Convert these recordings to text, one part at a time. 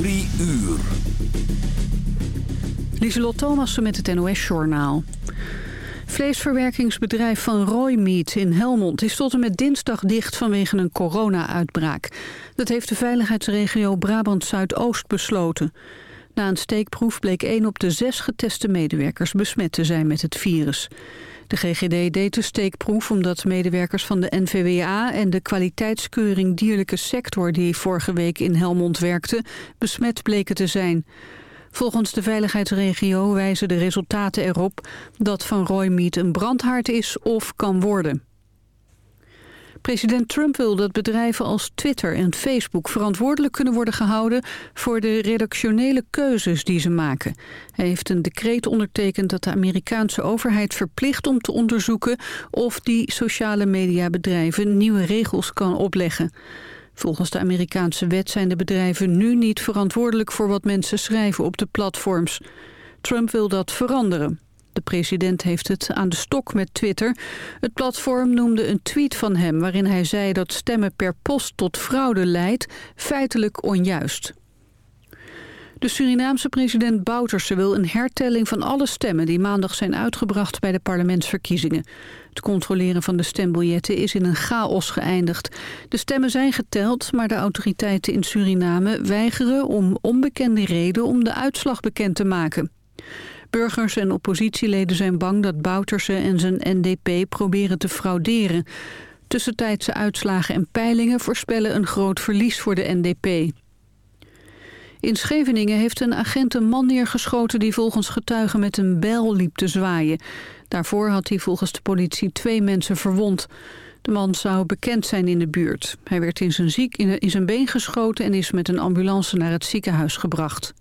Drie uur. Lieselot Thomassen met het NOS-journaal. Vleesverwerkingsbedrijf van Roymeat in Helmond is tot en met dinsdag dicht vanwege een corona-uitbraak. Dat heeft de veiligheidsregio Brabant Zuidoost besloten. Na een steekproef bleek één op de zes geteste medewerkers besmet te zijn met het virus. De GGD deed de steekproef omdat medewerkers van de NVWA en de kwaliteitskeuring dierlijke sector die vorige week in Helmond werkte besmet bleken te zijn. Volgens de veiligheidsregio wijzen de resultaten erop dat Van Roymeat een brandhaard is of kan worden. President Trump wil dat bedrijven als Twitter en Facebook verantwoordelijk kunnen worden gehouden voor de redactionele keuzes die ze maken. Hij heeft een decreet ondertekend dat de Amerikaanse overheid verplicht om te onderzoeken of die sociale mediabedrijven nieuwe regels kan opleggen. Volgens de Amerikaanse wet zijn de bedrijven nu niet verantwoordelijk voor wat mensen schrijven op de platforms. Trump wil dat veranderen. De president heeft het aan de stok met Twitter. Het platform noemde een tweet van hem waarin hij zei dat stemmen per post tot fraude leidt, feitelijk onjuist. De Surinaamse president Bouterse wil een hertelling van alle stemmen die maandag zijn uitgebracht bij de parlementsverkiezingen. Het controleren van de stembiljetten is in een chaos geëindigd. De stemmen zijn geteld, maar de autoriteiten in Suriname weigeren om onbekende reden om de uitslag bekend te maken. Burgers en oppositieleden zijn bang dat Bouterse en zijn NDP proberen te frauderen. Tussentijdse uitslagen en peilingen voorspellen een groot verlies voor de NDP. In Scheveningen heeft een agent een man neergeschoten die volgens getuigen met een bijl liep te zwaaien. Daarvoor had hij volgens de politie twee mensen verwond. De man zou bekend zijn in de buurt. Hij werd in zijn, ziek, in zijn been geschoten en is met een ambulance naar het ziekenhuis gebracht.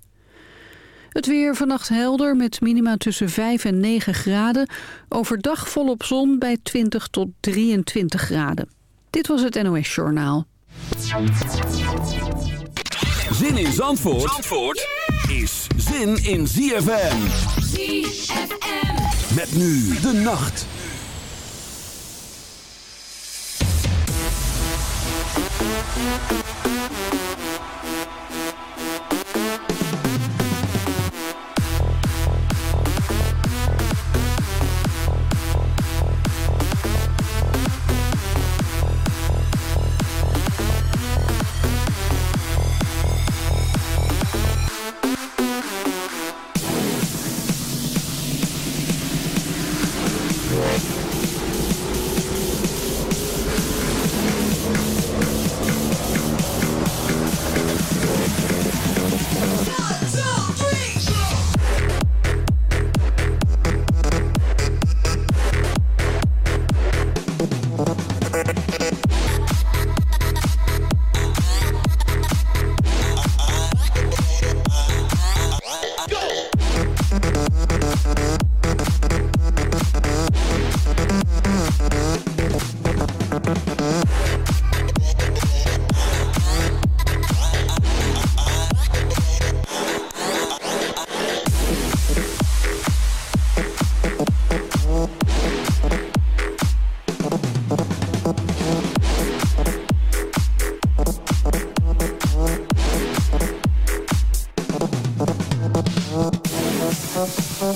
Het weer vannacht helder met minima tussen 5 en 9 graden. Overdag volop zon bij 20 tot 23 graden. Dit was het NOS Journaal. Zin in Zandvoort, Zandvoort is zin in ZFM. ZFM. Met nu de nacht. Thank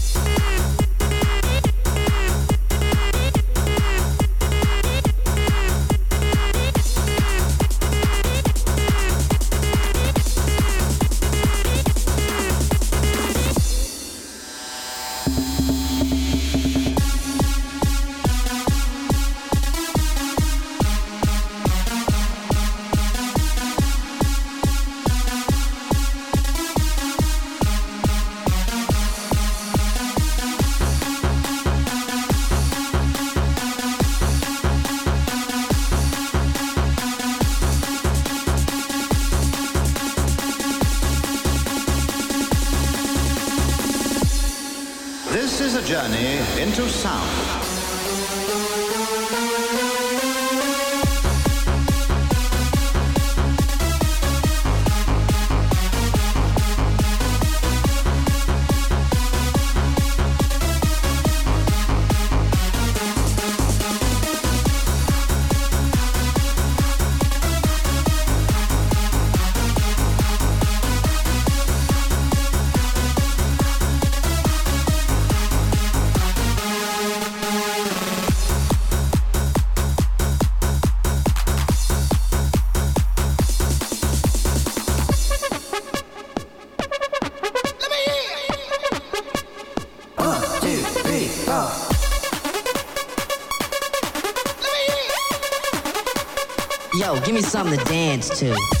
Dance to.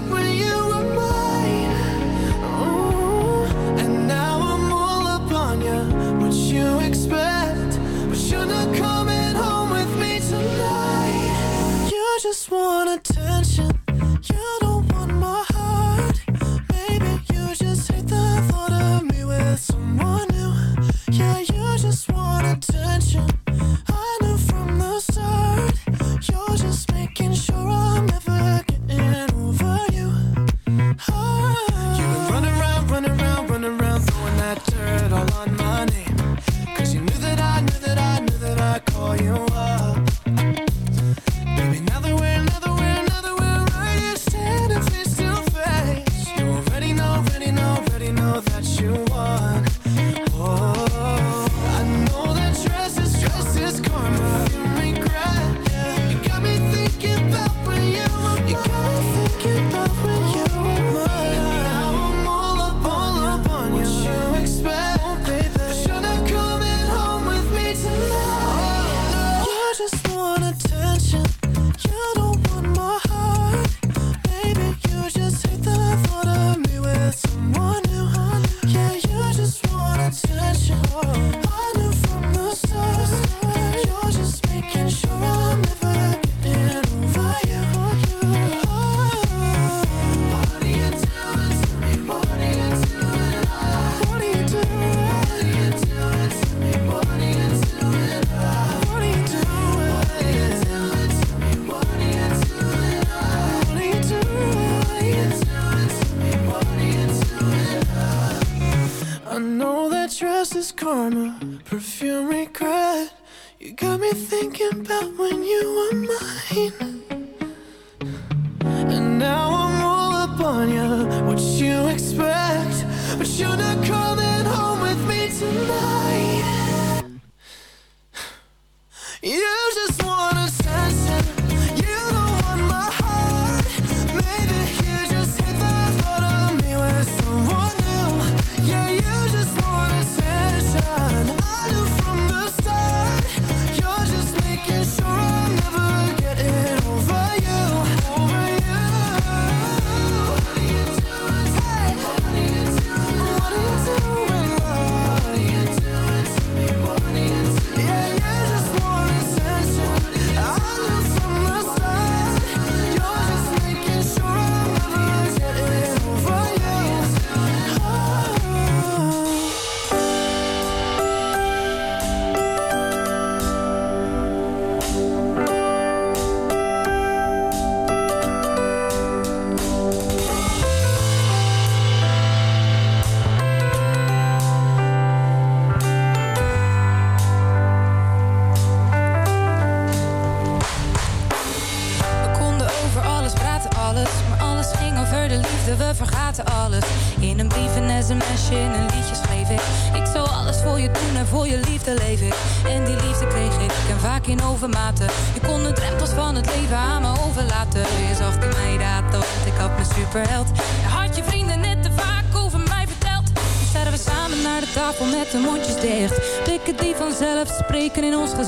just want attention. You don't want my heart. Maybe you just hate the thought of me with someone new. Yeah, you just want attention.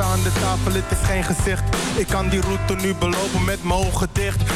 aan de tafel, het is geen gezicht. Ik kan die route nu belopen met mijn ogen dicht.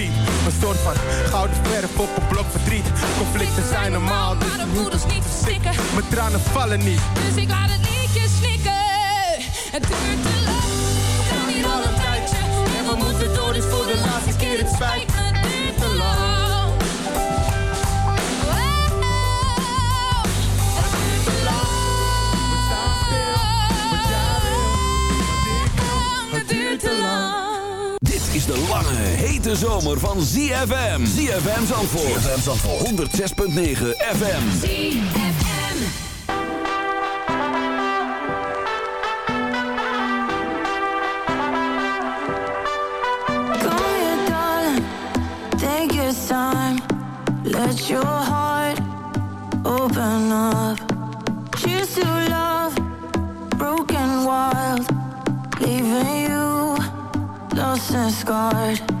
Een soort van gouden verf op een blok verdriet. Conflicten zijn normaal, dus Maar de moeders niet verstikken. mijn tranen vallen niet. Dus ik laat het liedje snikken. Het duurt te lang. We gaan hier al een tijdje. En we moeten door, dus voor de laatste keer het spijt me. Het duurt te lang. Het duurt te lang. De lange, hete zomer van ZFM. ZFM Zandvoort. ZFM Zandvoort. 106.9 FM. ZFM. Come here, darling. Take your time. Let your heart lost and scarred.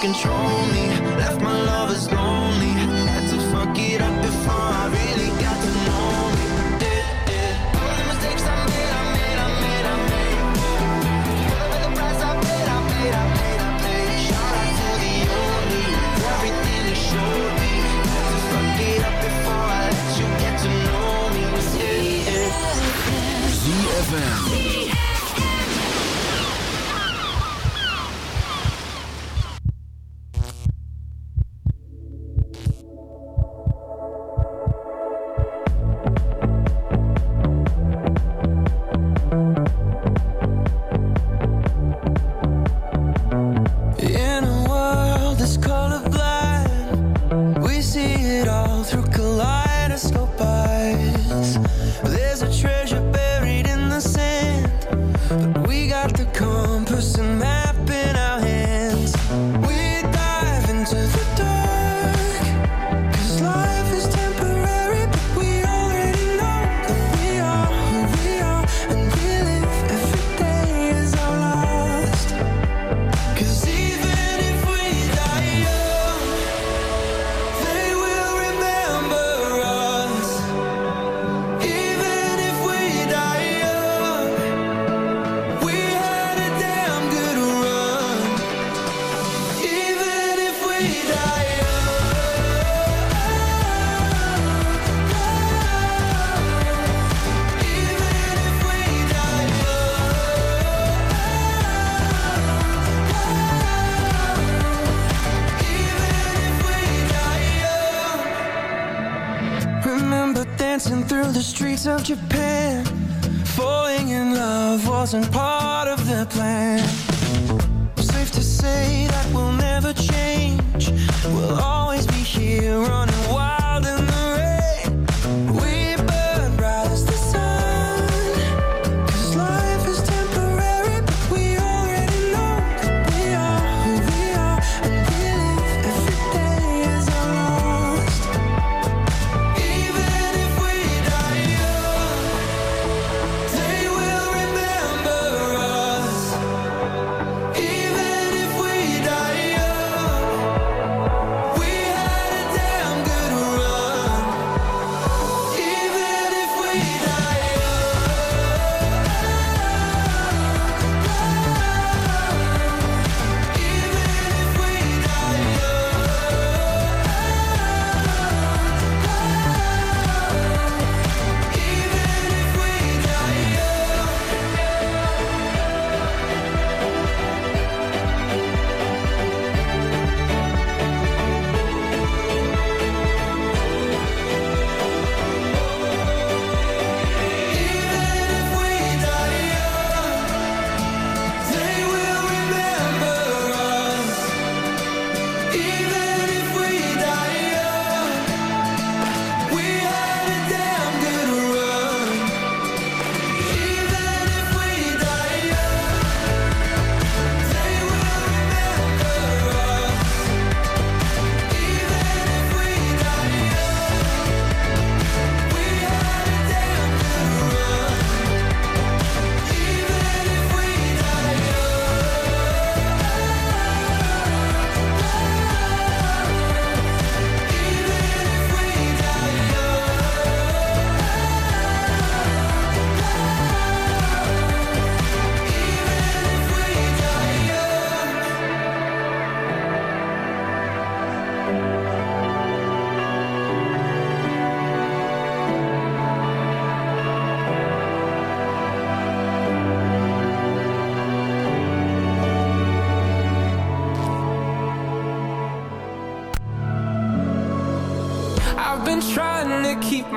control me.